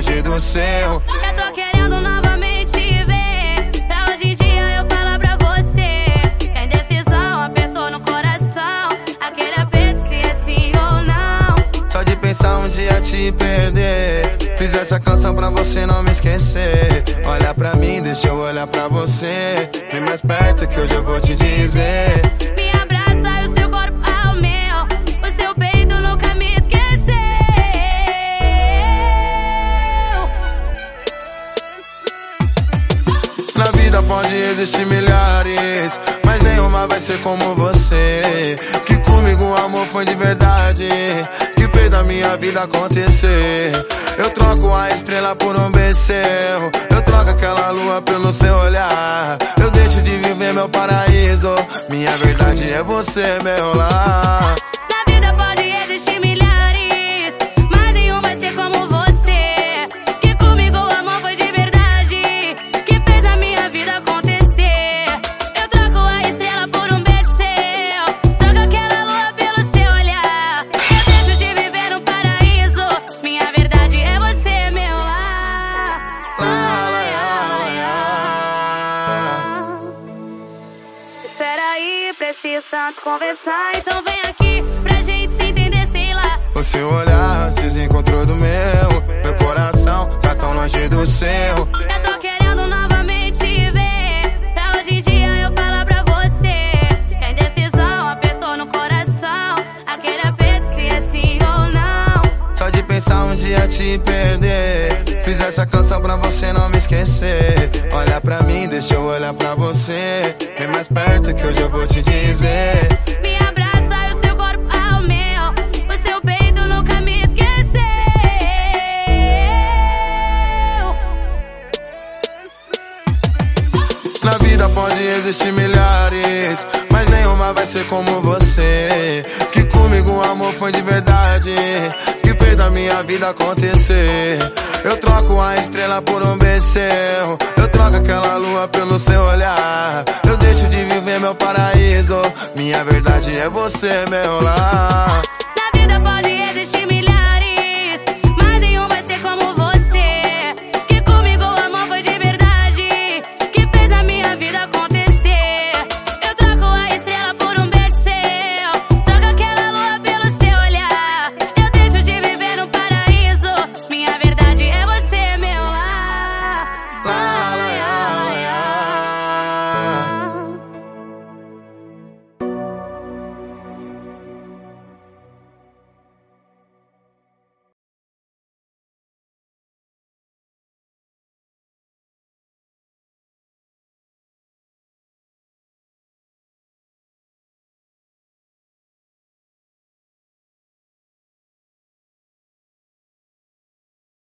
longe do seu. Eu tô querendo novamente ver. Pra hoje em dia eu falar pra você. Que a indecisão apertou no coração. Aquele aperto se é sim ou não. Só de pensar um dia te perder. Fiz essa canção pra você não me esquecer. Olha pra mim, deixa eu olhar pra você. Vem mais perto que hoje eu vou te dizer. Vida pode existir milhares, mas nenhuma vai ser como você. Que comigo o amor foi de verdade fez da minha vida acontecer. Eu troco a estrela por um becerro. Eu troco aquela lua pelo seu olhar. Eu deixo de viver meu paraíso. Minha verdade é você, meu lar. Preciso tanto conversar. Então vem aqui pra gente se entender, sei lá. O seu olhar desencontrou do meu. Meu coração tá tão longe do seu. Eu tô querendo novamente ver. Pra hoje em dia eu falar pra você. Que a indecisão apertou no coração. Aquele aperto se é sim ou não. Só de pensar um dia te perder. Fiz essa canção pra você não me esquecer. Olha pra mim, deixa eu olhar pra você. Pode existir milhares, mas nenhuma vai ser como você. Que comigo o amor foi de verdade. Que fez da minha vida acontecer. Eu troco a estrela por um becerro. Eu troco aquela lua pelo seu olhar. Eu deixo de viver meu paraíso. Minha verdade é você, meu lar.